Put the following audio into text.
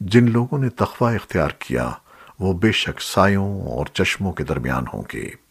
جن لوگوں نے تقوی اختیار کیا وہ بے شک سایوں اور چشموں کے درمیان ہوں گے۔